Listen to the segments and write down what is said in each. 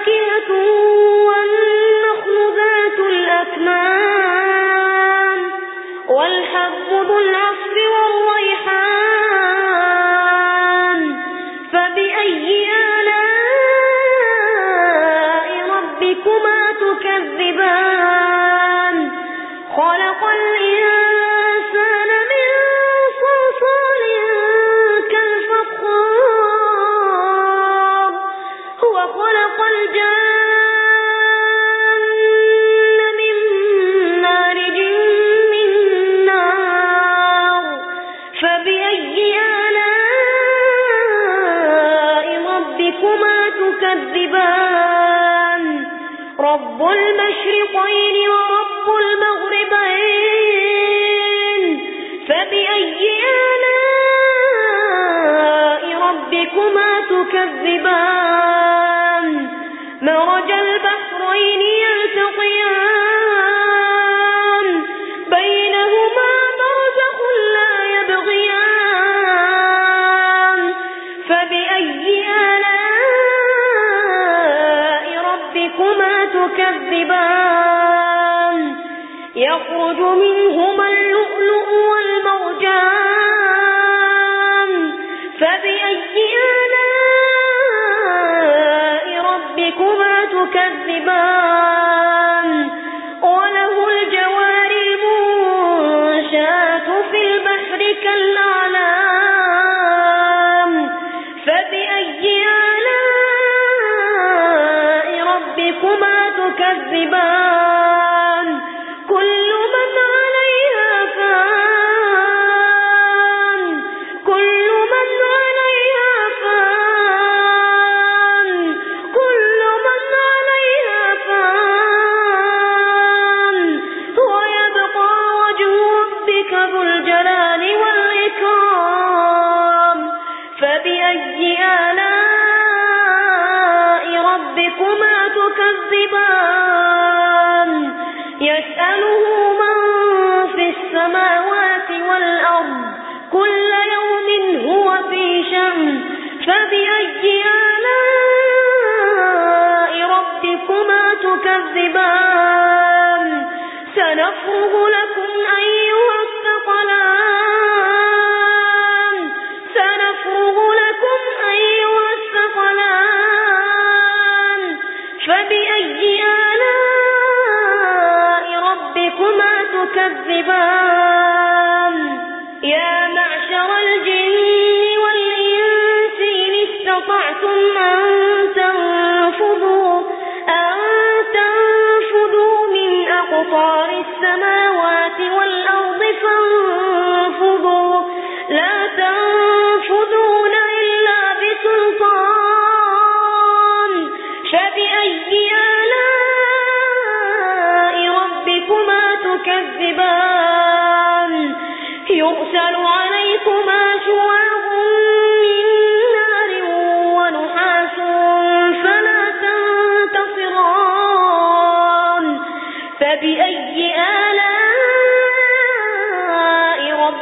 فاكهة والنخل ذات الأكمام والحب ذو العصف فبأي آلاء ربكما تكذبان رب المشرقين ورب المغربين فبأي آلاء ربكما تكذبان مرج البحرين تكذبان يخرج منهما اللؤلؤ والمرجان فبأي آلاء ربكما تكذبان وله الجوار المنشآت في البحر كالأعلام فبأي آلاء ربكما تكذبان فبأي آلاء ربكما تكذبان؟ سنفرغ لكم استطعتم أن تنفذوا أن تنفذوا من أقطار السماوات والأرض فانفذوا لا تنفذون إلا بسلطان. فبأي آلاء ربكما تكذبان؟ يرسل عليكما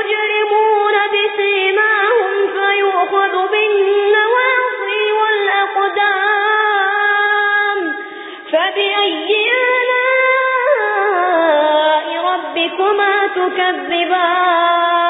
المجرمون بسيماهم فيؤخذ بالنواصي والأقدام. فبأي تكذبان؟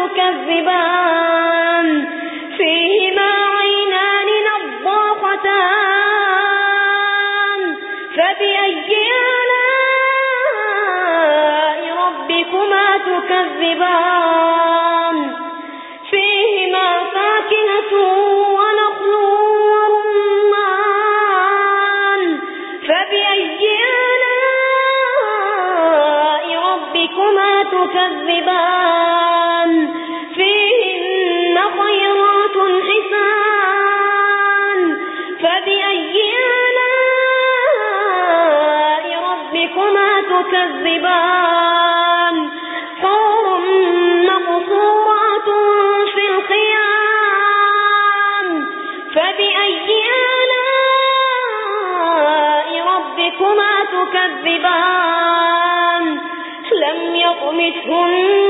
تكذبان فيهما عينان نضاختان. فبأي آلاء ربكما تكذبان؟ تكذبان حور مقصورات في الخيام. فبأي آلاء ربكما تكذبان؟ لم يطمثهن